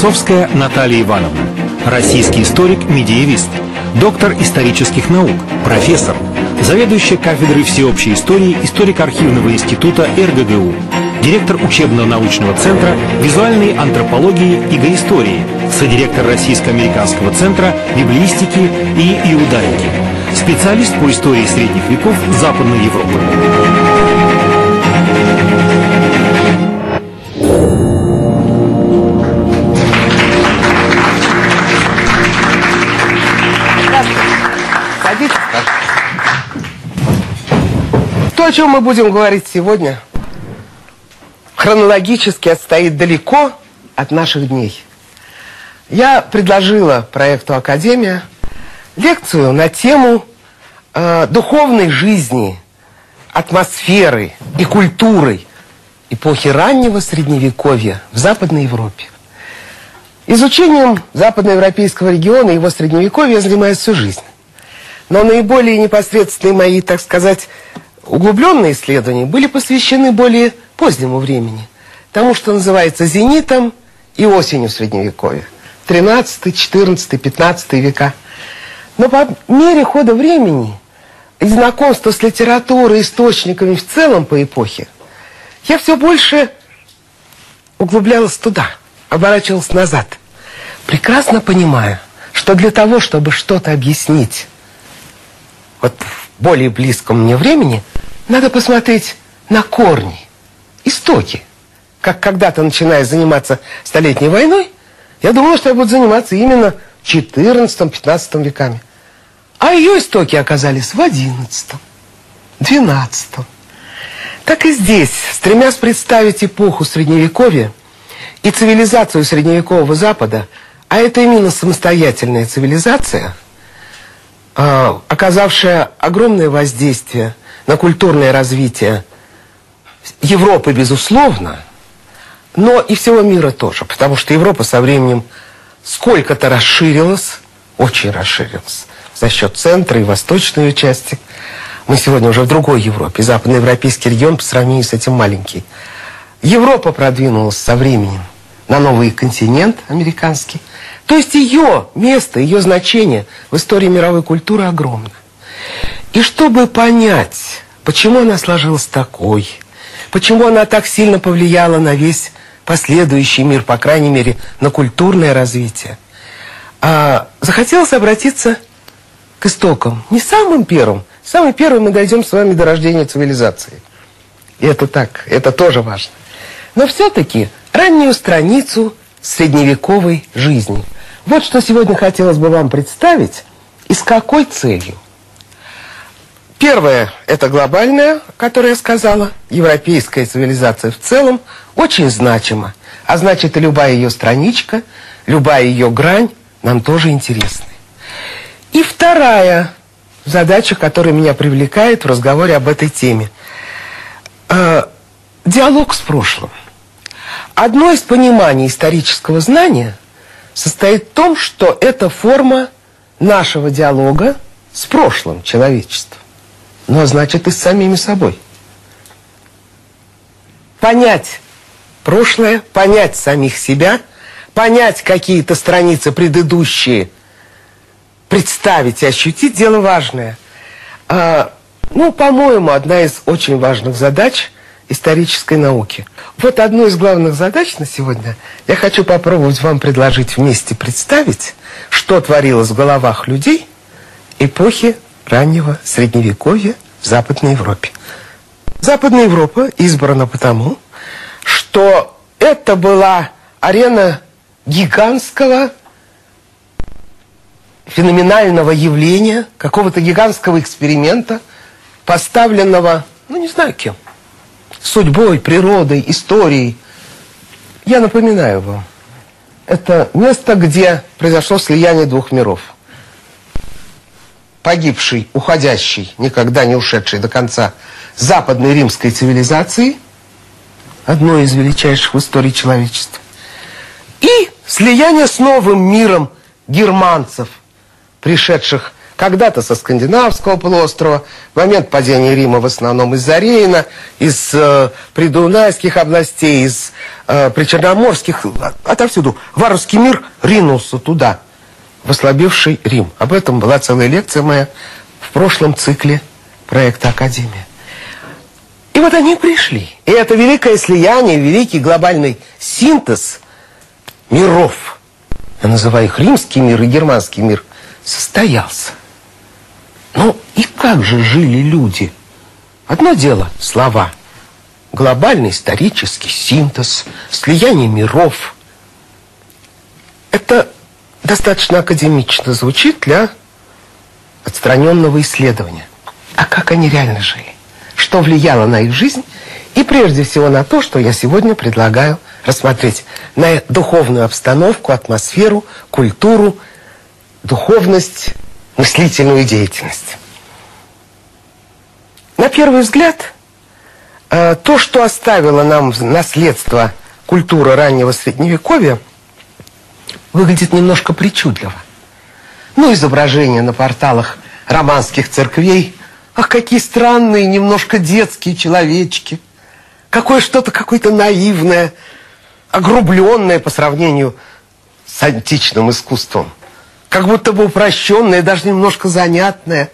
Басовская Наталья Ивановна. Российский историк-медиевист. Доктор исторических наук. Профессор. Заведующая кафедрой всеобщей истории Историко-архивного института РГГУ. Директор учебно-научного центра визуальной антропологии и гоистории. Содиректор Российско-американского центра библиистики и иудаики. Специалист по истории средних веков Западной Европы. О чем мы будем говорить сегодня, хронологически отстоит далеко от наших дней. Я предложила проекту «Академия» лекцию на тему э, духовной жизни, атмосферы и культуры эпохи раннего Средневековья в Западной Европе. Изучением западноевропейского региона и его Средневековья я занимаюсь всю жизнь. Но наиболее непосредственные мои, так сказать, углубленные исследования были посвящены более позднему времени. Тому, что называется зенитом и осенью Средневековья. 13, 14, 15 века. Но по мере хода времени и знакомства с литературой, источниками в целом по эпохе, я все больше углублялась туда, оборачивалась назад. Прекрасно понимаю, что для того, чтобы что-то объяснить вот более близком мне времени, надо посмотреть на корни, истоки. Как когда-то, начиная заниматься Столетней войной, я думала, что я буду заниматься именно 14-15 веками. А ее истоки оказались в 11 12 Так и здесь, стремясь представить эпоху Средневековья и цивилизацию Средневекового Запада, а это именно самостоятельная цивилизация – оказавшая огромное воздействие на культурное развитие Европы, безусловно, но и всего мира тоже, потому что Европа со временем сколько-то расширилась, очень расширилась за счет центра и восточной ее части. Мы сегодня уже в другой Европе. Западноевропейский регион по сравнению с этим маленький. Европа продвинулась со временем на новый континент американский. То есть ее место, ее значение в истории мировой культуры огромно. И чтобы понять, почему она сложилась такой, почему она так сильно повлияла на весь последующий мир, по крайней мере, на культурное развитие, а, захотелось обратиться к истокам. Не самым первым. Самый первый мы дойдем с вами до рождения цивилизации. И это так, это тоже важно. Но все-таки раннюю страницу средневековой жизни – вот что сегодня хотелось бы вам представить и с какой целью. Первое – это глобальная, которая я сказала, европейская цивилизация в целом, очень значима. А значит, и любая ее страничка, любая ее грань нам тоже интересны. И вторая задача, которая меня привлекает в разговоре об этой теме. Э, диалог с прошлым. Одно из пониманий исторического знания – состоит в том, что это форма нашего диалога с прошлым человечеством. Но значит и с самими собой. Понять прошлое, понять самих себя, понять какие-то страницы предыдущие, представить и ощутить – дело важное. А, ну, по-моему, одна из очень важных задач – исторической науки. Вот одну из главных задач на сегодня я хочу попробовать вам предложить вместе представить, что творилось в головах людей эпохи раннего Средневековья в Западной Европе. Западная Европа избрана потому, что это была арена гигантского феноменального явления, какого-то гигантского эксперимента, поставленного, ну не знаю кем, судьбой, природой, историей. Я напоминаю вам, это место, где произошло слияние двух миров. погибшей, уходящей, никогда не ушедшей до конца западной римской цивилизации, одной из величайших в истории человечества, и слияние с новым миром германцев, пришедших когда-то со скандинавского полуострова, в момент падения Рима в основном из-за Рейна, из э, придунайских областей, из э, причерноморских, отовсюду. Варварский мир ринулся туда, в ослабевший Рим. Об этом была целая лекция моя в прошлом цикле проекта «Академия». И вот они пришли. И это великое слияние, великий глобальный синтез миров, я называю их римский мир и германский мир, состоялся. Ну и как же жили люди? Одно дело – слова. Глобальный исторический синтез, слияние миров. Это достаточно академично звучит для отстраненного исследования. А как они реально жили? Что влияло на их жизнь? И прежде всего на то, что я сегодня предлагаю рассмотреть. На духовную обстановку, атмосферу, культуру, духовность – мыслительную деятельность. На первый взгляд, э, то, что оставило нам наследство культура раннего Средневековья, выглядит немножко причудливо. Ну, изображения на порталах романских церквей. Ах, какие странные, немножко детские человечки. Какое что-то какое-то наивное, огрубленное по сравнению с античным искусством как будто бы упрощенные, даже немножко занятные.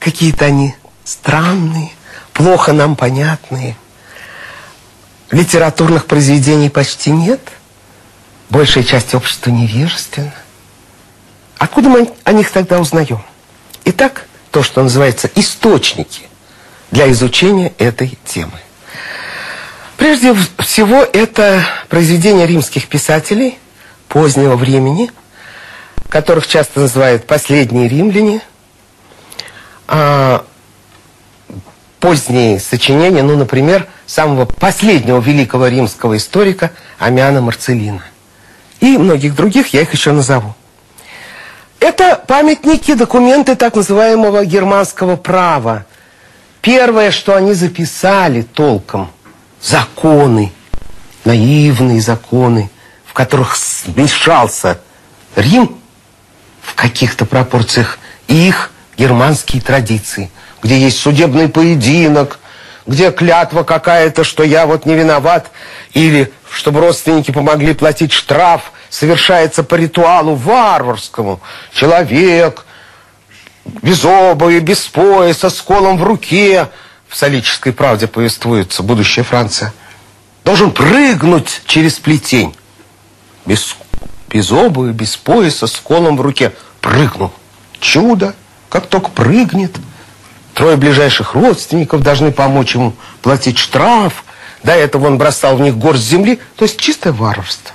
Какие-то они странные, плохо нам понятные. Литературных произведений почти нет. Большая часть общества невежественна. Откуда мы о них тогда узнаем? Итак, то, что называется источники для изучения этой темы. Прежде всего, это произведения римских писателей позднего времени – которых часто называют последние римляне, а поздние сочинения, ну, например, самого последнего великого римского историка Амиана Марцелина. И многих других, я их еще назову. Это памятники, документы так называемого германского права. Первое, что они записали толком, законы, наивные законы, в которых смешался Рим каких-то пропорциях их германские традиции, где есть судебный поединок, где клятва какая-то, что я вот не виноват, или чтобы родственники помогли платить штраф, совершается по ритуалу варварскому. Человек без обуви, без пояса, с колом в руке, в солической правде повествуется будущая Франция, должен прыгнуть через плетень. Без без обуви, без пояса, с колом в руке. Прыгнул. Чудо! Как только прыгнет, трое ближайших родственников должны помочь ему платить штраф. До этого он бросал в них горсть земли. То есть чистое варварство.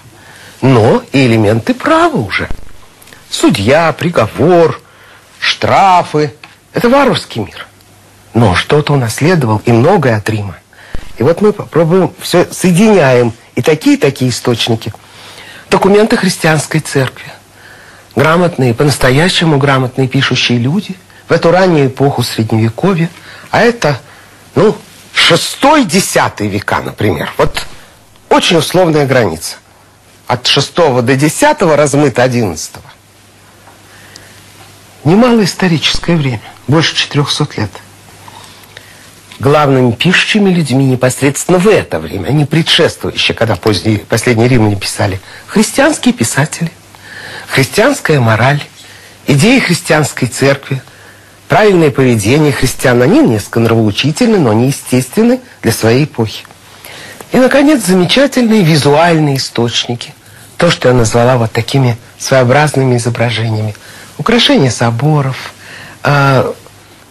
Но и элементы права уже. Судья, приговор, штрафы. Это варварский мир. Но что-то унаследовал и многое от Рима. И вот мы попробуем все соединяем и такие-такие источники – документы христианской церкви. Грамотные, по-настоящему грамотные пишущие люди в эту раннюю эпоху Средневековья. А это, ну, шестой, десятый века, например. Вот очень условная граница. От шестого до десятого размыто одиннадцатого. Немало историческое время, больше 400 лет главными пишущими людьми непосредственно в это время, а не предшествующие, когда поздние, последние римляне писали, христианские писатели, христианская мораль, идеи христианской церкви, правильное поведение христиан, они несколько нравоучительны, но не естественны для своей эпохи. И, наконец, замечательные визуальные источники. То, что я назвала вот такими своеобразными изображениями. Украшения соборов, а,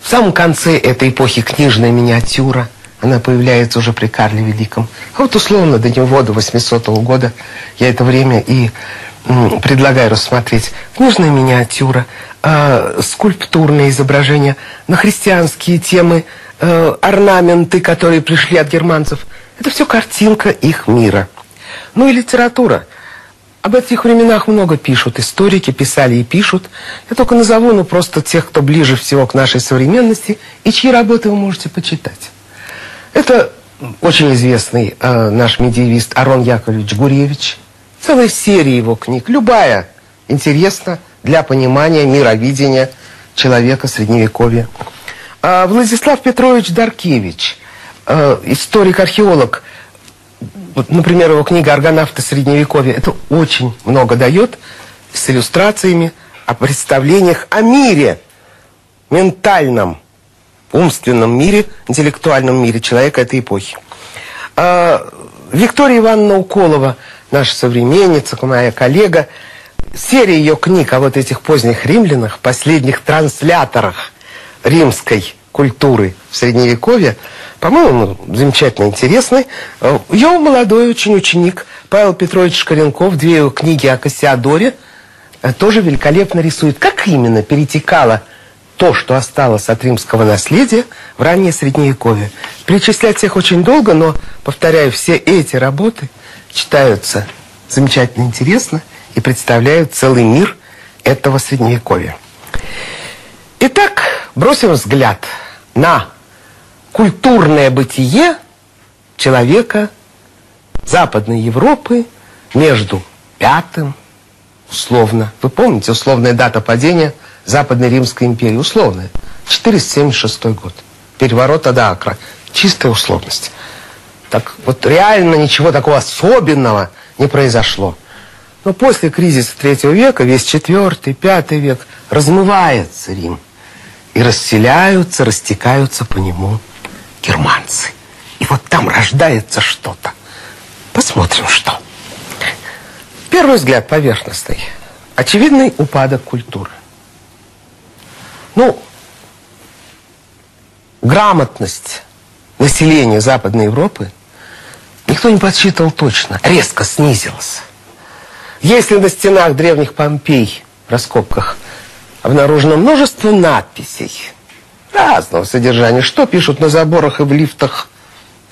в самом конце этой эпохи книжная миниатюра, она появляется уже при Карле Великом. А вот условно до него, до 800 -го года, я это время и предлагаю рассмотреть. Книжная миниатюра, э, скульптурные изображения на христианские темы, э, орнаменты, которые пришли от германцев. Это все картинка их мира. Ну и литература. Об этих временах много пишут, историки писали и пишут. Я только назову, ну, просто тех, кто ближе всего к нашей современности, и чьи работы вы можете почитать. Это очень известный э, наш медиевист Арон Яковлевич Гуревич. Целая серия его книг, любая, интересна для понимания мировидения человека Средневековья. А Владислав Петрович Даркевич, э, историк-археолог, вот, например, его книга «Аргонавты Средневековья», это очень много дает с иллюстрациями о представлениях о мире, ментальном, умственном мире, интеллектуальном мире человека этой эпохи. А, Виктория Ивановна Уколова, наша современница, моя коллега, серия ее книг о вот этих поздних римлянах, последних трансляторах римской культуры в Средневековье, по-моему, замечательно интересный. Ее молодой очень ученик Павел Петрович Шкаренков, две его книги о Кассиадоре, э, тоже великолепно рисует, как именно перетекало то, что осталось от римского наследия в раннее Средневековье. Перечислять всех очень долго, но, повторяю, все эти работы читаются замечательно интересно и представляют целый мир этого Средневековья. Итак, бросим взгляд на культурное бытие человека Западной Европы между пятым, условно, вы помните, условная дата падения Западной Римской империи, условная, 476 год, переворот Адаакра, чистая условность. Так вот реально ничего такого особенного не произошло. Но после кризиса третьего века, весь четвертый, пятый век, размывается Рим. И расселяются, растекаются по нему германцы. И вот там рождается что-то. Посмотрим, что. Первый взгляд поверхностный. Очевидный упадок культуры. Ну, грамотность населения Западной Европы никто не подсчитывал точно, резко снизилась. Если на стенах древних Помпей в раскопках обнаружено множество надписей разного содержания, что пишут на заборах и в лифтах,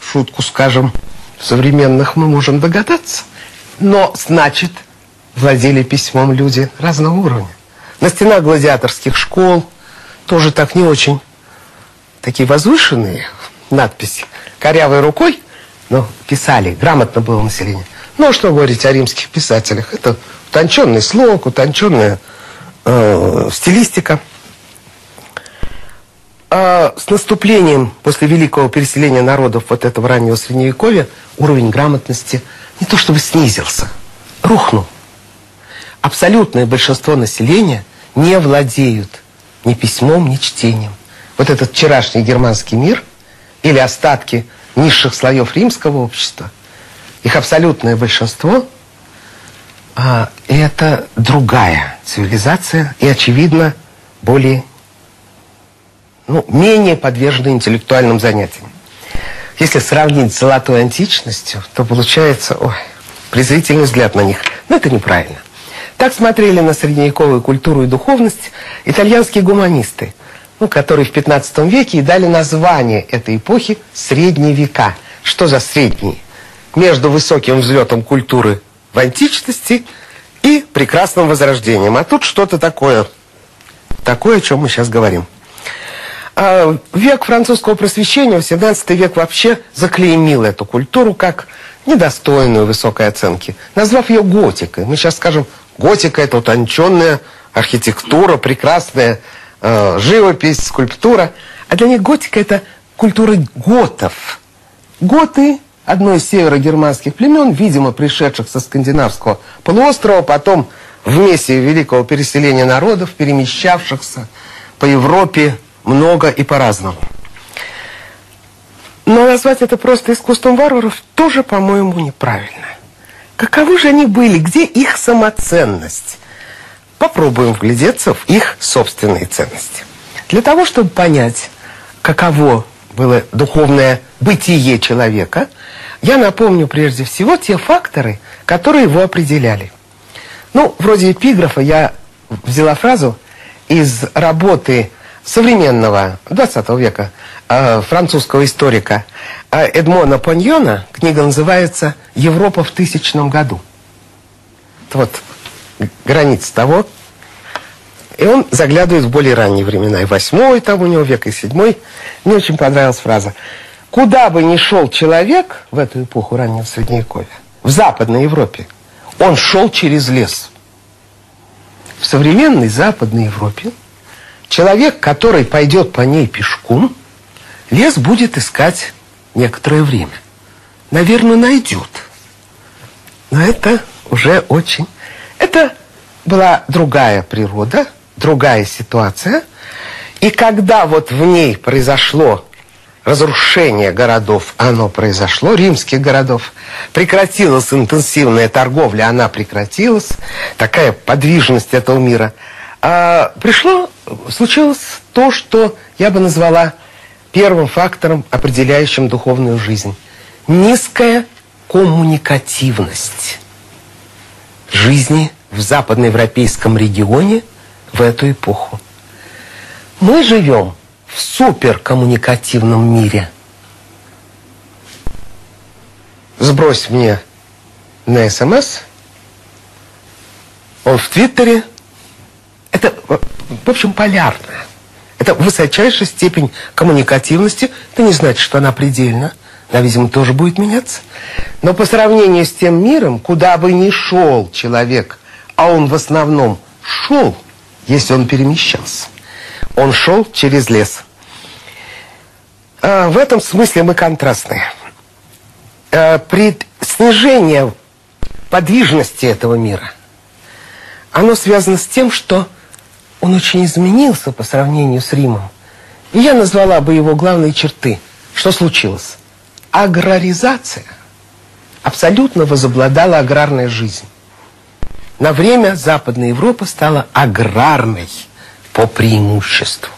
шутку скажем, современных мы можем догадаться, но значит владели письмом люди разного уровня. На стенах гладиаторских школ тоже так не очень такие возвышенные надписи, корявой рукой, но писали, грамотно было население. Ну, что говорить о римских писателях? Это утонченный слог, утонченная э, стилистика. А с наступлением после великого переселения народов вот этого раннего средневековья уровень грамотности не то чтобы снизился, рухнул. Абсолютное большинство населения не владеют ни письмом, ни чтением. Вот этот вчерашний германский мир или остатки низших слоев римского общества – их абсолютное большинство а, это другая цивилизация и, очевидно, более, ну, менее подвержена интеллектуальным занятиям. Если сравнить с золотой античностью, то получается ой, презрительный взгляд на них. Но это неправильно. Так смотрели на средневековую культуру и духовность итальянские гуманисты, ну, которые в 15 веке и дали название этой эпохи «Средние века». Что за средние? между высоким взлетом культуры в античности и прекрасным возрождением. А тут что-то такое, такое, о чем мы сейчас говорим. А век французского просвещения, 17 век вообще заклеймил эту культуру как недостойную высокой оценки, назвав ее готикой. Мы сейчас скажем, готика – это утонченная архитектура, прекрасная э, живопись, скульптура. А для них готика – это культура готов. Готы одной из северогерманских племен, видимо, пришедших со скандинавского полуострова, потом вместе великого переселения народов, перемещавшихся по Европе много и по-разному. Но назвать это просто искусством варваров тоже, по-моему, неправильно. Каковы же они были? Где их самоценность? Попробуем вглядеться в их собственные ценности. Для того, чтобы понять, каково было духовное бытие человека, я напомню прежде всего те факторы, которые его определяли. Ну, вроде эпиграфа я взяла фразу из работы современного 20 века э, французского историка э, Эдмона Поньона. Книга называется «Европа в тысячном году». вот граница того. И он заглядывает в более ранние времена. И восьмой там у него век, и седьмой. Мне очень понравилась фраза. Куда бы ни шел человек в эту эпоху раннего Средневековья, в Западной Европе, он шел через лес. В современной Западной Европе человек, который пойдет по ней пешком, лес будет искать некоторое время. Наверное, найдет. Но это уже очень... Это была другая природа, другая ситуация. И когда вот в ней произошло разрушение городов, оно произошло, римских городов, прекратилась интенсивная торговля, она прекратилась, такая подвижность этого мира. А пришло, случилось то, что я бы назвала первым фактором, определяющим духовную жизнь. Низкая коммуникативность жизни в западноевропейском регионе в эту эпоху. Мы живем в суперкоммуникативном мире. Сбрось мне на СМС, он в Твиттере. Это, в общем, полярное. Это высочайшая степень коммуникативности. Это не значит, что она предельна. Она, видимо, тоже будет меняться. Но по сравнению с тем миром, куда бы ни шел человек, а он в основном шел, если он перемещался, он шел через лес. А в этом смысле мы контрастные. А при снижении подвижности этого мира, оно связано с тем, что он очень изменился по сравнению с Римом. И я назвала бы его главные черты. Что случилось? Аграризация абсолютно возобладала аграрная жизнь. На время Западная Европа стала аграрной по преимуществу.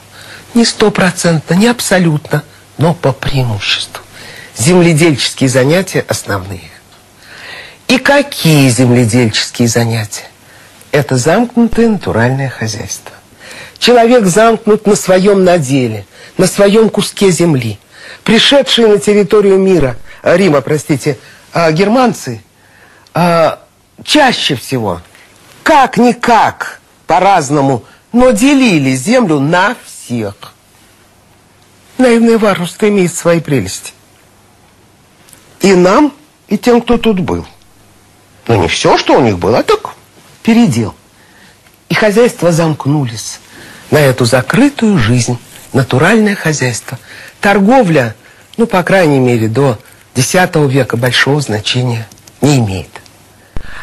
Не стопроцентно, не абсолютно, но по преимуществу. Земледельческие занятия основные. И какие земледельческие занятия? Это замкнутое натуральное хозяйство. Человек замкнут на своем наделе, на своем куске земли. Пришедшие на территорию мира, Рима, простите, а, германцы, а, чаще всего, как-никак, по-разному, но делили землю на всех. Наивное варварство имеет свои прелести. И нам, и тем, кто тут был. Но не все, что у них было, а так передел. И хозяйства замкнулись на эту закрытую жизнь, натуральное хозяйство. Торговля, ну, по крайней мере, до X века большого значения не имеет.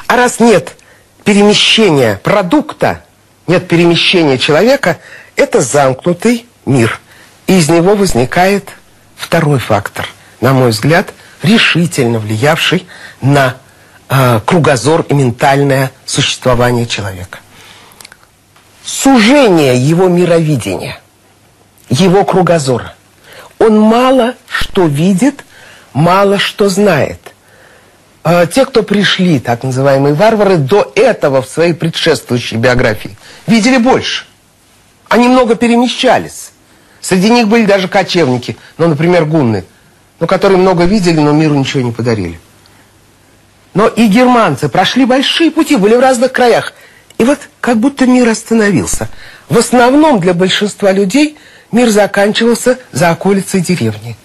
А раз нет перемещения продукта, нет перемещения человека, это замкнутый мир. И из него возникает второй фактор, на мой взгляд, решительно влиявший на э, кругозор и ментальное существование человека. Сужение его мировидения, его кругозора. Он мало что видит, мало что знает. Э, те, кто пришли, так называемые варвары, до этого в своей предшествующей биографии, видели больше. Они много перемещались. Среди них были даже кочевники, ну, например, гунны, ну, которые много видели, но миру ничего не подарили. Но и германцы прошли большие пути, были в разных краях. И вот как будто мир остановился. В основном для большинства людей мир заканчивался за околицей деревни.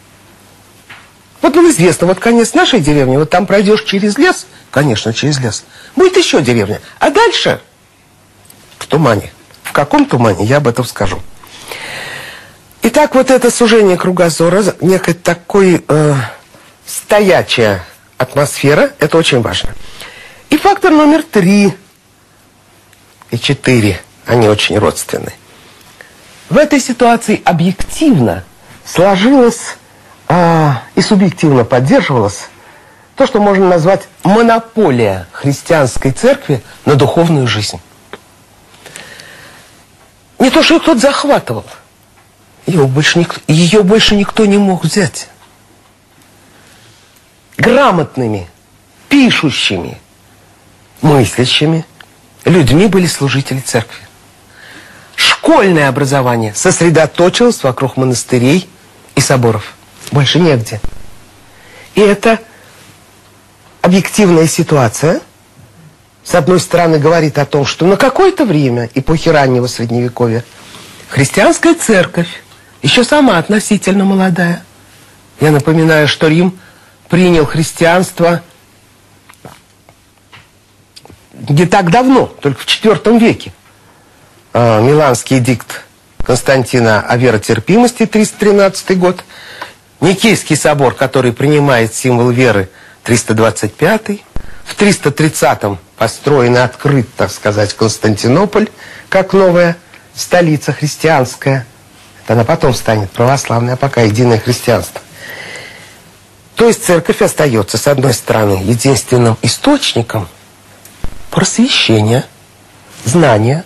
Вот нам известно, вот конец нашей деревни, вот там пройдешь через лес, конечно, через лес, будет еще деревня. А дальше в тумане. В каком тумане, я об этом скажу. Итак, вот это сужение кругозора, некая такой э, стоячая атмосфера, это очень важно. И фактор номер три и четыре, они очень родственны. В этой ситуации объективно сложилось а, и субъективно поддерживалось то, что можно назвать монополия христианской церкви на духовную жизнь. Не то, что ее кто-то захватывал. Ее больше, никто, ее больше никто не мог взять грамотными, пишущими, мыслящими людьми были служители церкви. Школьное образование сосредоточилось вокруг монастырей и соборов. Больше негде. И это объективная ситуация, с одной стороны, говорит о том, что на какое-то время эпохи раннего Средневековья христианская церковь, еще сама относительно молодая, я напоминаю, что Рим принял христианство не так давно, только в IV веке. А, Миланский дикт Константина о веротерпимости, 313 год. Никейский собор, который принимает символ веры, 325 В 330-м построен и открыт, так сказать, Константинополь, как новая столица христианская. Это она потом станет православной, а пока единое христианство. То есть церковь остается, с одной стороны, единственным источником просвещения, знания,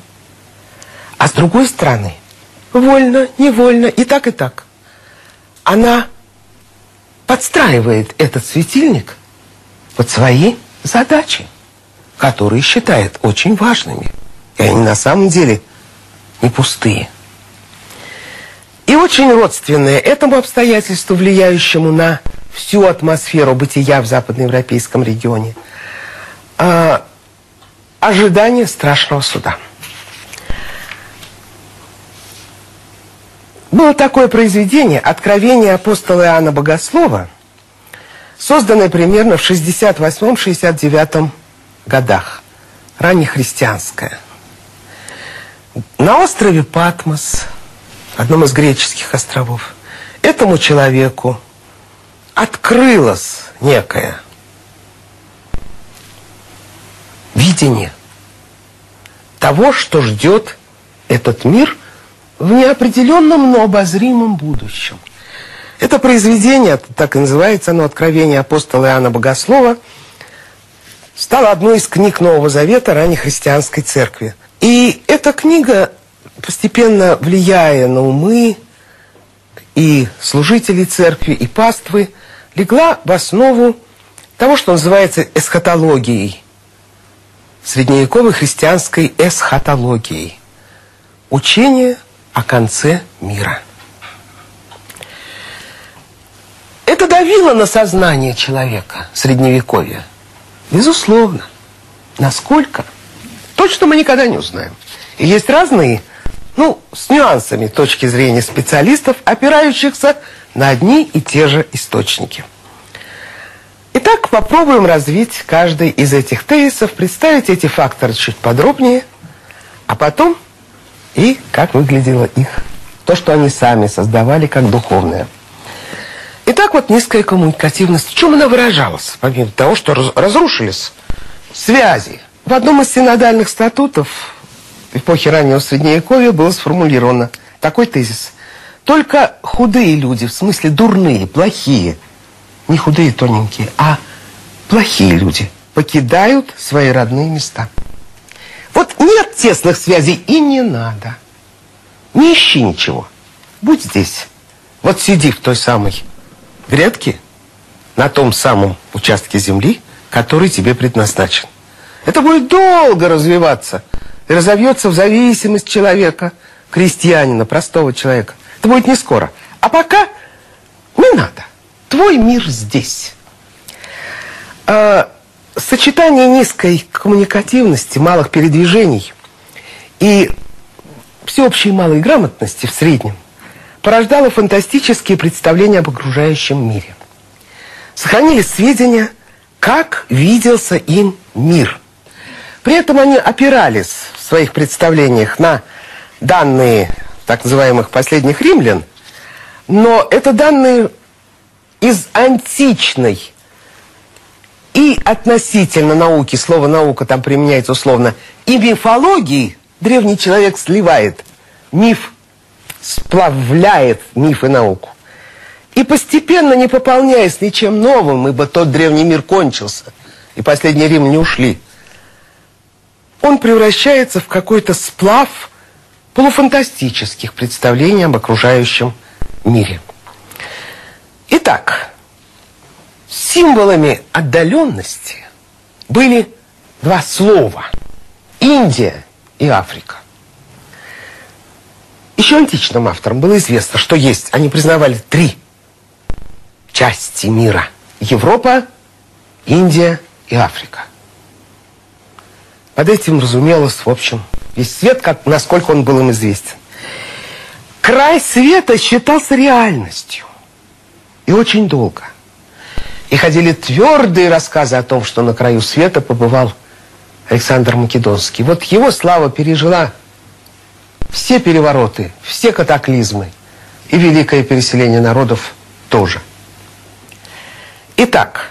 а с другой стороны, вольно, невольно, и так, и так. Она подстраивает этот светильник под свои задачи, которые считает очень важными. И они на самом деле не пустые. И очень родственное этому обстоятельству, влияющему на всю атмосферу бытия в западноевропейском регионе. А, ожидание страшного суда. Было такое произведение «Откровение апостола Иоанна Богослова», созданное примерно в 68-69 годах, раннехристианское. На острове Патмос, одном из греческих островов, этому человеку открылось некое видение того, что ждет этот мир в неопределенном, но обозримом будущем. Это произведение, так и называется оно «Откровение апостола Иоанна Богослова», стало одной из книг Нового Завета ранней христианской церкви. И эта книга, постепенно влияя на умы и служителей церкви, и паствы, легла в основу того, что называется эсхатологией, средневековой христианской эсхатологией. Учение о конце мира. Это давило на сознание человека средневековья. Безусловно. Насколько? Точно мы никогда не узнаем. И есть разные, ну, с нюансами точки зрения специалистов, опирающихся на одни и те же источники. Итак, попробуем развить каждый из этих тезисов, представить эти факторы чуть подробнее, а потом и как выглядело их, то, что они сами создавали как духовное. Итак, вот низкая коммуникативность. В чем она выражалась? Помимо того, что разрушились связи. В одном из синодальных статутов эпохи раннего Средневековья было сформулировано такой тезис. Только худые люди, в смысле дурные, плохие, не худые, тоненькие, а плохие люди покидают свои родные места. Вот нет тесных связей и не надо. Не ищи ничего. Будь здесь. Вот сиди в той самой грядке, на том самом участке земли, который тебе предназначен. Это будет долго развиваться и разовьется в зависимость человека, крестьянина, простого человека. Это будет не скоро. А пока не надо. Твой мир здесь. А, сочетание низкой коммуникативности, малых передвижений и всеобщей малой грамотности в среднем порождало фантастические представления об окружающем мире. Сохранились сведения, как виделся им мир. При этом они опирались в своих представлениях на данные так называемых последних римлян, но это данные из античной и относительно науки, слово наука там применяется условно, и мифологии древний человек сливает. Миф сплавляет миф и науку. И постепенно, не пополняясь ничем новым, ибо тот древний мир кончился, и последний Рим не ушли, он превращается в какой-то сплав полуфантастических представлений об окружающем мире. Итак, символами отдаленности были два слова – Индия и Африка. Еще античным авторам было известно, что есть, они признавали три части мира – Европа, Индия и Африка. Под этим разумелось, в общем, весь свет, как, насколько он был им известен. Край света считался реальностью. И очень долго. И ходили твердые рассказы о том, что на краю света побывал Александр Македонский. Вот его слава пережила все перевороты, все катаклизмы и великое переселение народов тоже. Итак,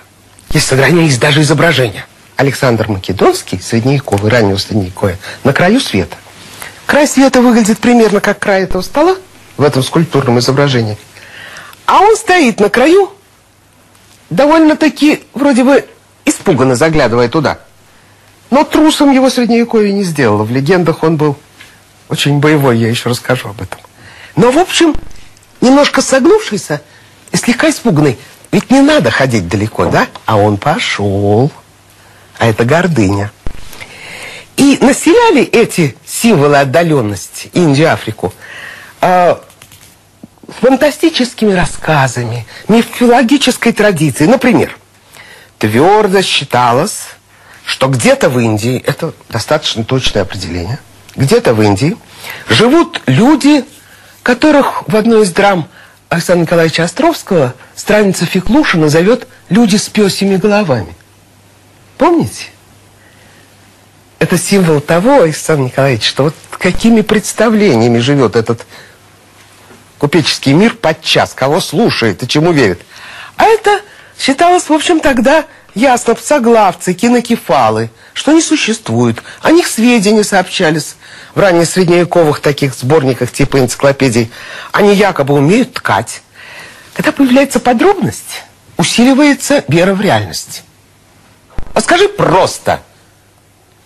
есть сохранились даже изображения. Александр Македонский, средневековый, раннего средневековья, на краю света. Край света выглядит примерно как край этого стола в этом скульптурном изображении. А он стоит на краю, довольно-таки, вроде бы, испуганно заглядывая туда. Но трусом его средневековье не сделало. В легендах он был очень боевой, я еще расскажу об этом. Но, в общем, немножко согнувшийся и слегка испуганный. Ведь не надо ходить далеко, да? А он пошел. А это гордыня. И населяли эти символы отдаленности Индию, Африку э, фантастическими рассказами, мифологической традицией. Например, твердо считалось, что где-то в Индии, это достаточно точное определение, где-то в Индии живут люди, которых в одной из драм Александра Николаевича Островского страница Феклуша назовет «люди с пёсими головами». Помните? Это символ того, Александр Николаевич, что вот какими представлениями живет этот купеческий мир подчас, кого слушает и чему верит. А это считалось, в общем, тогда ясно, соглавцы, кинокефалы, что не существуют. О них сведения сообщались в ранее средневековых таких сборниках типа энциклопедий. Они якобы умеют ткать. Когда появляется подробность, усиливается вера в реальность. А скажи просто.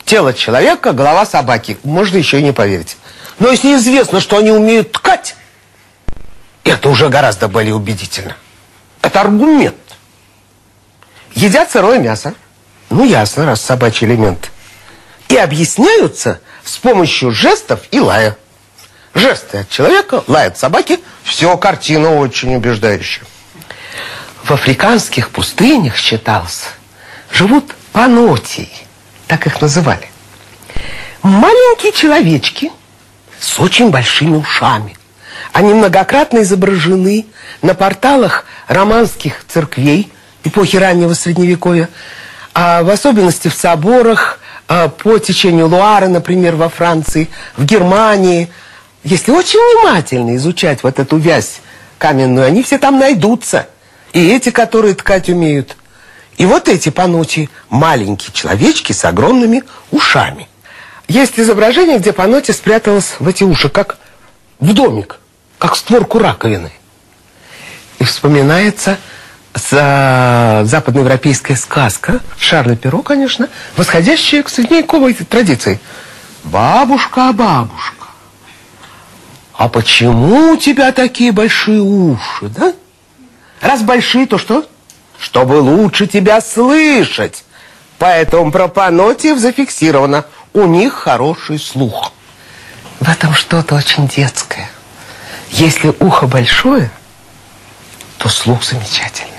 Тело человека, голова собаки. Можно еще и не поверить. Но если известно, что они умеют ткать, это уже гораздо более убедительно. Это аргумент. Едят сырое мясо. Ну, ясно, раз собачий элемент. И объясняются с помощью жестов и лая. Жесты от человека, лай от собаки. Все, картина очень убеждающая. В африканских пустынях, считалось, живут панотии. Так их называли. Маленькие человечки с очень большими ушами. Они многократно изображены на порталах романских церквей эпохи раннего Средневековья, а в особенности в соборах а, по течению Луары, например, во Франции, в Германии. Если очень внимательно изучать вот эту вязь каменную, они все там найдутся. И эти, которые ткать умеют. И вот эти по маленькие человечки с огромными ушами. Есть изображение, где Паноти спряталась в эти уши, как в домик как створку раковины. И вспоминается за западноевропейская сказка Шарля Перо, конечно, восходящая к средневековой традиции. Бабушка, бабушка, а почему у тебя такие большие уши, да? Раз большие, то что? Чтобы лучше тебя слышать. Поэтому про панотиев зафиксировано. У них хороший слух. В этом что-то очень детское. Если ухо большое, то слух замечательный.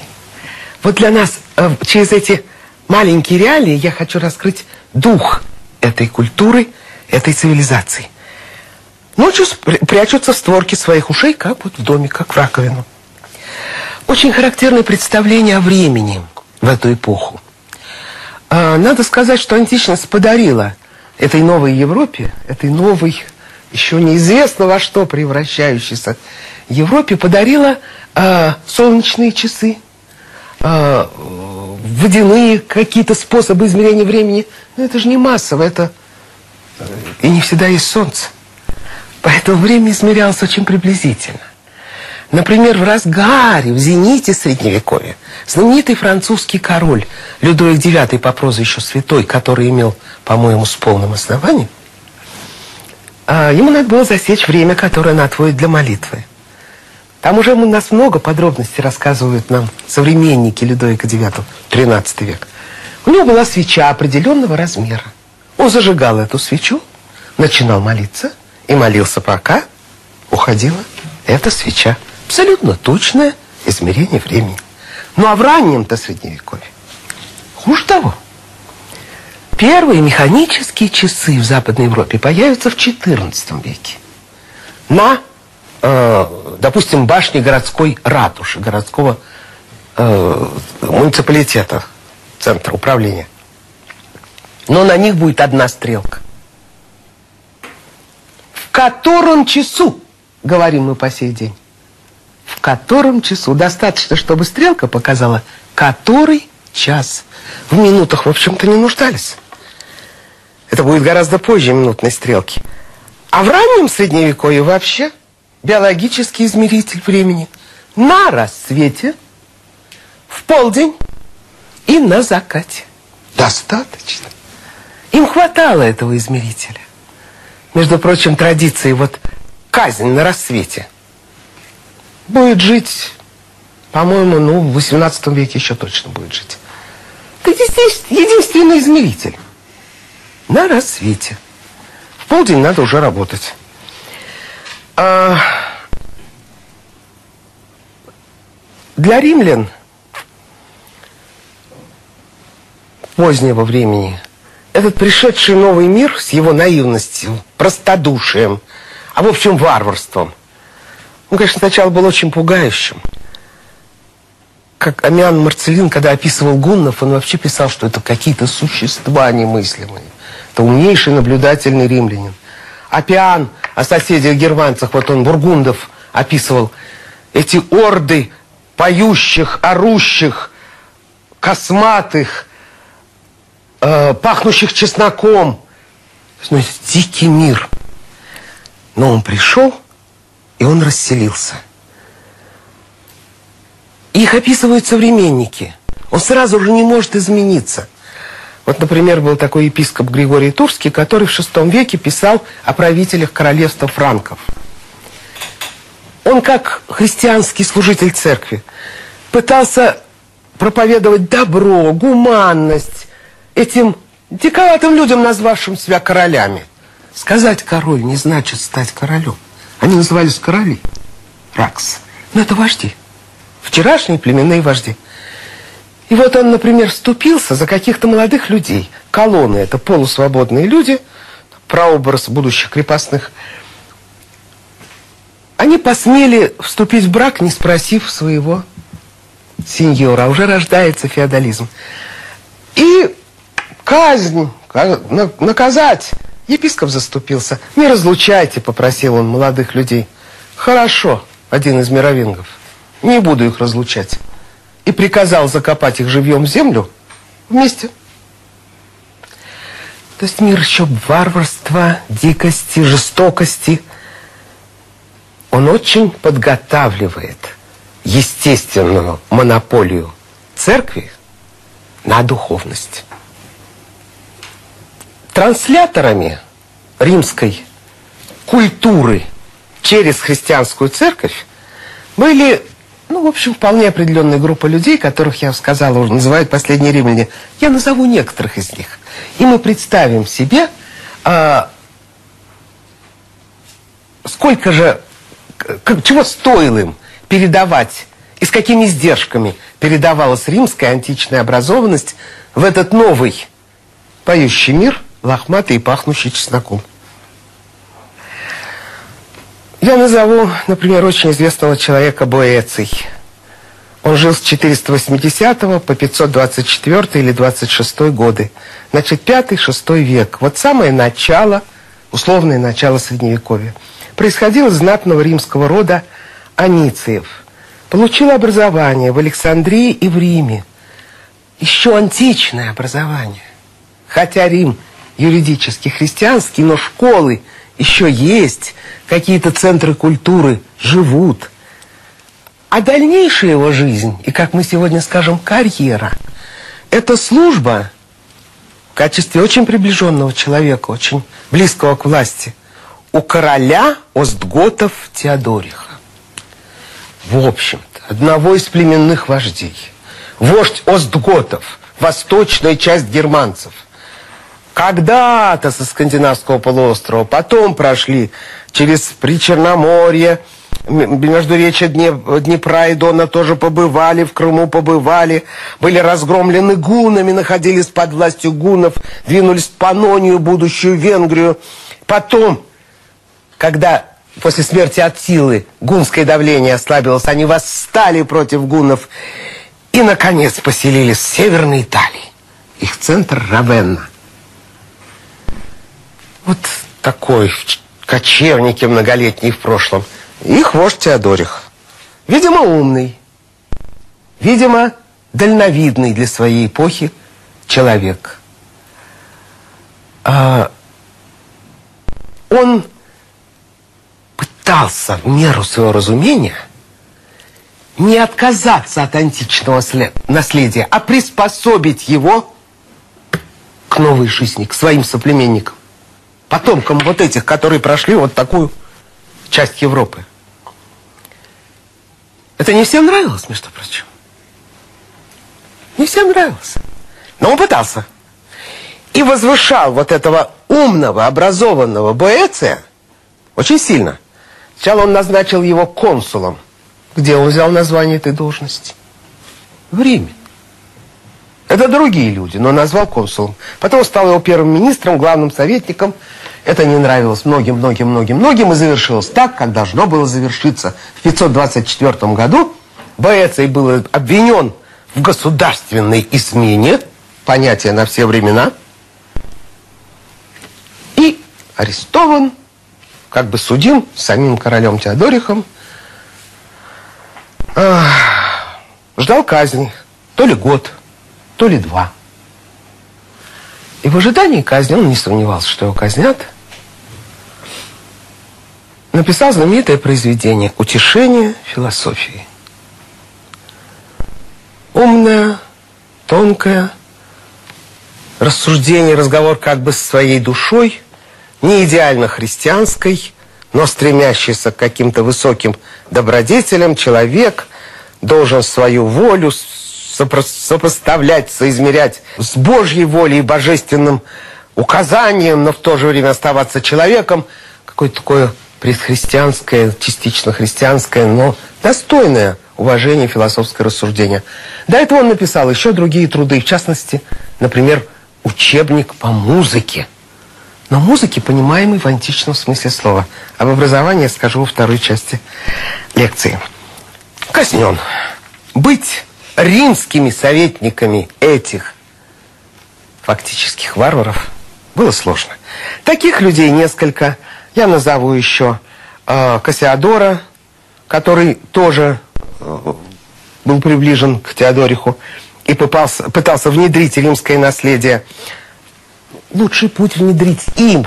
Вот для нас э, через эти маленькие реалии я хочу раскрыть дух этой культуры, этой цивилизации. Ночью прячутся в створки своих ушей, как вот в доме, как в раковину. Очень характерное представление о времени в эту эпоху. А, надо сказать, что античность подарила этой новой Европе, этой новой еще неизвестно во что превращающейся Европе подарила э, солнечные часы, э, водяные какие-то способы измерения времени. Но это же не массово, это э, и не всегда есть солнце. Поэтому время измерялось очень приблизительно. Например, в разгаре, в зените Средневековья, знаменитый французский король Людовик IX по прозвищу Святой, который имел, по-моему, с полным основанием, ему надо было засечь время, которое она отводит для молитвы. Там уже у нас много подробностей рассказывают нам современники Людовика IX, 13 век. У него была свеча определенного размера. Он зажигал эту свечу, начинал молиться и молился пока уходила эта свеча. Абсолютно точное измерение времени. Ну а в раннем-то средневековье хуже того. Первые механические часы в Западной Европе появятся в XIV веке. На, э, допустим, башне городской ратуши, городского э, муниципалитета, центра управления. Но на них будет одна стрелка. В котором часу, говорим мы по сей день, в котором часу. Достаточно, чтобы стрелка показала, который час. В минутах, в общем-то, не нуждались. Это будет гораздо позже минутной стрелки. А в раннем Средневековье вообще биологический измеритель времени на рассвете, в полдень и на закате. Достаточно. Им хватало этого измерителя. Между прочим, традиции вот казнь на рассвете будет жить, по-моему, ну, в 18 веке еще точно будет жить. Это единственный измеритель на рассвете. В полдень надо уже работать. А... Для римлян позднего времени этот пришедший новый мир с его наивностью, простодушием, а в общем варварством, он, конечно, сначала был очень пугающим. Как Амиан Марцелин, когда описывал гуннов, он вообще писал, что это какие-то существа немыслимые. Это умнейший наблюдательный римлянин. Апиан о соседях германцах, вот он, бургундов, описывал эти орды поющих, орущих, косматых, э, пахнущих чесноком. Ну, дикий мир. Но он пришел, и он расселился. Их описывают современники. Он сразу же не может измениться – вот, например, был такой епископ Григорий Турский, который в VI веке писал о правителях королевства франков. Он, как христианский служитель церкви, пытался проповедовать добро, гуманность этим диковатым людям, назвавшим себя королями. Сказать король не значит стать королем. Они назывались короли. Ракс. Но это вожди. Вчерашние племенные вожди. И вот он, например, вступился за каких-то молодых людей. Колонны – это полусвободные люди, прообраз будущих крепостных. Они посмели вступить в брак, не спросив своего сеньора. Уже рождается феодализм. И казнь, наказать. Епископ заступился. Не разлучайте, попросил он молодых людей. Хорошо, один из мировингов. Не буду их разлучать и приказал закопать их живьем в землю вместе. То есть мир еще варварства, дикости, жестокости. Он очень подготавливает естественную монополию церкви на духовность. Трансляторами римской культуры через христианскую церковь были ну, в общем, вполне определенная группа людей, которых я сказала, уже называют последние римляне. Я назову некоторых из них. И мы представим себе, а, сколько же, как, чего стоило им передавать, и с какими издержками передавалась римская античная образованность в этот новый поющий мир, лохматый и пахнущий чесноком. Я назову, например, очень известного человека Боэций. Он жил с 480 по 524 или 26 годы. Значит, 5-6 век. Вот самое начало, условное начало Средневековья. Происходил из знатного римского рода Анициев. Получил образование в Александрии и в Риме. Еще античное образование. Хотя Рим юридически христианский, но школы еще есть, какие-то центры культуры живут. А дальнейшая его жизнь, и как мы сегодня скажем, карьера, это служба в качестве очень приближенного человека, очень близкого к власти, у короля Остготов Теодориха. В общем-то, одного из племенных вождей. Вождь Остготов, восточная часть германцев – когда-то со скандинавского полуострова, потом прошли через Причерноморье, между речи Днепра и Дона тоже побывали, в Крыму побывали, были разгромлены гунами, находились под властью гунов, двинулись в Панонию, будущую Венгрию. Потом, когда после смерти Аттилы гунское давление ослабилось, они восстали против гунов и, наконец, поселились в Северной Италии. Их центр Равенна. Вот такой кочевники многолетний в прошлом. Их вождь Теодорих. Видимо, умный. Видимо, дальновидный для своей эпохи человек. А, он пытался в меру своего разумения не отказаться от античного наследия, а приспособить его к новой жизни, к своим соплеменникам, потомкам вот этих, которые прошли вот такую часть Европы. Это не всем нравилось, между прочим. Не всем нравилось. Но он пытался. И возвышал вот этого умного, образованного Боэция очень сильно. Сначала он назначил его консулом. Где он взял название этой должности? В Риме. Это другие люди, но назвал консулом. Потом стал его первым министром, главным советником. Это не нравилось многим-многим-многим-многим и завершилось так, как должно было завершиться. В 524 году Боэций был обвинен в государственной измене, понятие на все времена, и арестован, как бы судим самим королем Теодорихом, ждал казни, то ли год, то ли два. И в ожидании казни, он не сомневался, что его казнят, написал знаменитое произведение «Утешение философии». Умное, тонкое, рассуждение, разговор как бы с своей душой, не идеально христианской, но стремящийся к каким-то высоким добродетелям, человек должен свою волю, сопоставлять, соизмерять с Божьей волей и божественным указанием, но в то же время оставаться человеком. Какое-то такое предхристианское, частично христианское, но достойное уважения философское рассуждение. До этого он написал еще другие труды, в частности, например, учебник по музыке. Но музыке, понимаемый в античном смысле слова. Об образовании я скажу во второй части лекции. Казнен. Быть римскими советниками этих фактических варваров было сложно. Таких людей несколько. Я назову еще э, Кассиодора, который тоже э, был приближен к Теодориху и пытался, пытался внедрить римское наследие. Лучший путь внедрить им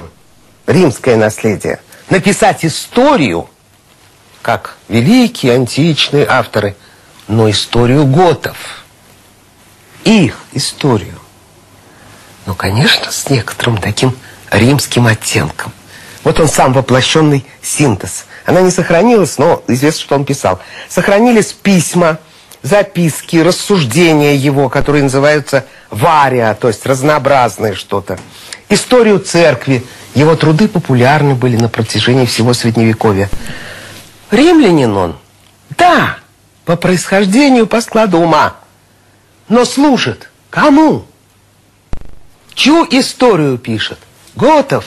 римское наследие. Написать историю, как великие античные авторы – но историю готов. Их историю. Ну, конечно, с некоторым таким римским оттенком. Вот он сам воплощенный синтез. Она не сохранилась, но известно, что он писал. Сохранились письма, записки, рассуждения его, которые называются вария, то есть разнообразное что-то. Историю церкви. Его труды популярны были на протяжении всего Средневековья. Римлянин он? Да по происхождению, по складу ума. Но служит кому? Чью историю пишет? Готов.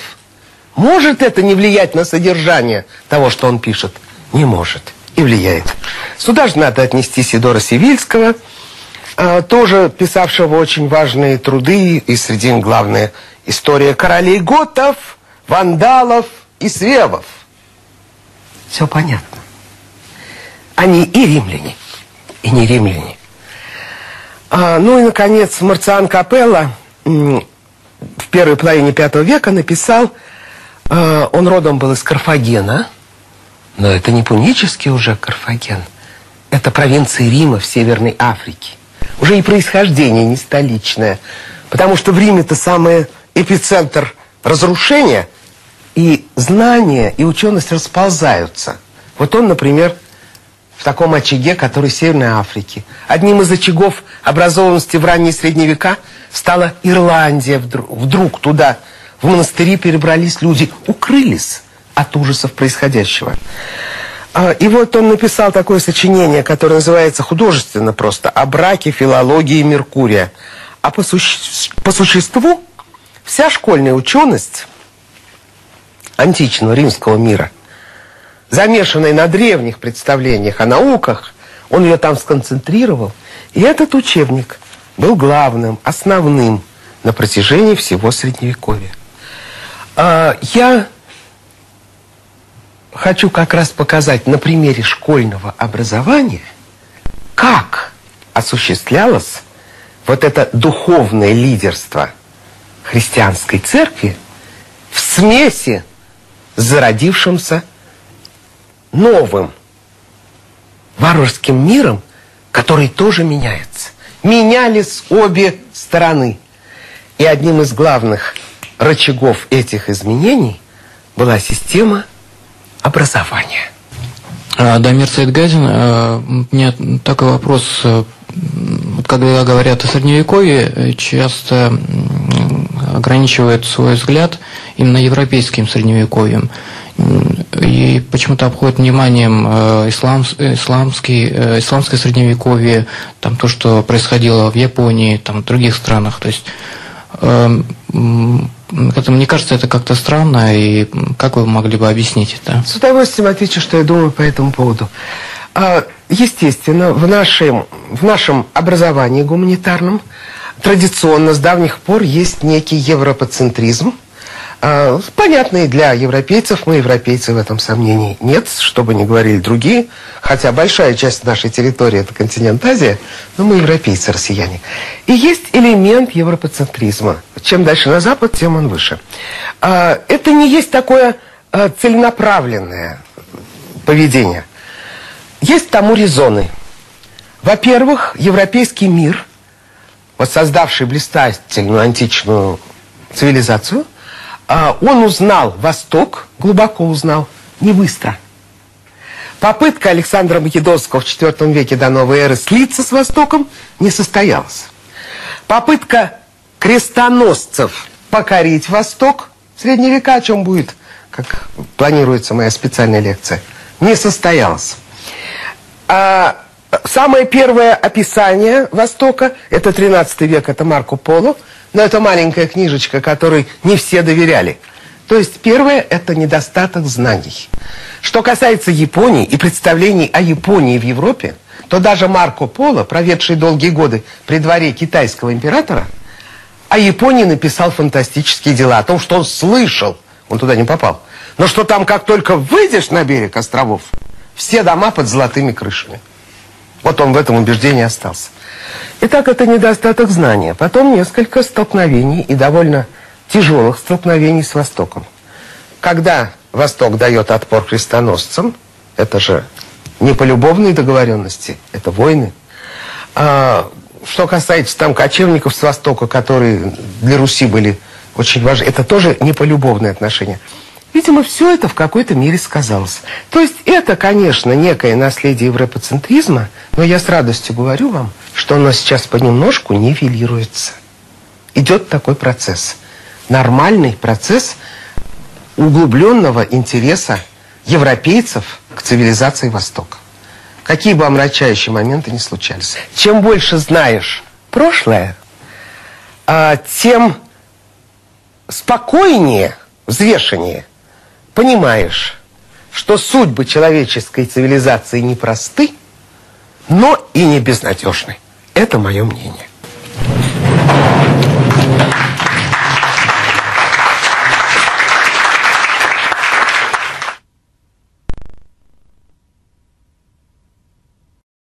Может это не влиять на содержание того, что он пишет? Не может. И влияет. Сюда же надо отнести Сидора Сивильского, а, тоже писавшего очень важные труды, и среди них главная история королей готов, вандалов и свевов. Все понятно. Они и римляне, и не римляне. А, ну и, наконец, Марциан Капелла в первой половине V века написал, а, он родом был из Карфагена, но это не пунический уже Карфаген, это провинция Рима в Северной Африке. Уже и происхождение не столичное, потому что в Риме это самый эпицентр разрушения, и знания, и ученость расползаются. Вот он, например, в таком очаге, который в Северной Африке. Одним из очагов образованности в ранние средние века стала Ирландия. Вдруг, вдруг туда, в монастыри перебрались люди, укрылись от ужасов происходящего. А, и вот он написал такое сочинение, которое называется художественно просто «О браке, филологии Меркурия». А по, суще... по существу вся школьная ученость античного римского мира, замешанная на древних представлениях о науках, он ее там сконцентрировал. И этот учебник был главным, основным на протяжении всего Средневековья. А, я хочу как раз показать на примере школьного образования, как осуществлялось вот это духовное лидерство христианской церкви в смеси с зародившимся новым варварским миром, который тоже меняется. Менялись обе стороны. И одним из главных рычагов этих изменений была система образования. А, Дамир Саидгазин, а, у меня такой вопрос. Когда говорят о Средневековье, часто ограничивают свой взгляд именно европейским Средневековьем. И почему-то обходит вниманием э, ислам, исламский, э, исламское Средневековье, там то, что происходило в Японии, там в других странах. То есть эм, это, мне кажется, это как-то странно, и как вы могли бы объяснить это? С удовольствием отвечу, что я думаю по этому поводу. А, естественно, в нашем, в нашем образовании гуманитарном традиционно с давних пор есть некий европоцентризм, а, понятный для европейцев, мы европейцы в этом сомнений нет, чтобы не говорили другие, хотя большая часть нашей территории это континент Азия, но мы европейцы, россияне. И есть элемент европоцентризма. Чем дальше на запад, тем он выше. А, это не есть такое целенаправленное поведение. Есть тому резоны. Во-первых, европейский мир, воссоздавший блистательную античную цивилизацию – а, он узнал Восток, глубоко узнал, не быстро. Попытка Александра Македонского в IV веке до новой эры слиться с Востоком не состоялась. Попытка крестоносцев покорить Восток в средние века, о чем будет, как планируется моя специальная лекция, не состоялась. А самое первое описание Востока, это 13 век, это Марко Поло, но это маленькая книжечка, которой не все доверяли. То есть первое – это недостаток знаний. Что касается Японии и представлений о Японии в Европе, то даже Марко Поло, проведший долгие годы при дворе китайского императора, о Японии написал фантастические дела, о том, что он слышал, он туда не попал, но что там, как только выйдешь на берег островов, все дома под золотыми крышами. Вот он в этом убеждении остался. Итак, это недостаток знания. Потом несколько столкновений и довольно тяжелых столкновений с Востоком. Когда Восток дает отпор крестоносцам, это же не полюбовные договоренности, это войны. А, что касается там кочевников с Востока, которые для Руси были очень важны, это тоже не полюбовные отношения. Видимо, все это в какой-то мере сказалось. То есть это, конечно, некое наследие европоцентризма, но я с радостью говорю вам, что оно сейчас понемножку нивелируется. Идет такой процесс. Нормальный процесс углубленного интереса европейцев к цивилизации Востока. Какие бы омрачающие моменты ни случались. Чем больше знаешь прошлое, а, тем спокойнее, взвешеннее – понимаешь, что судьбы человеческой цивилизации непросты, но и не безнадежны. Это мое мнение.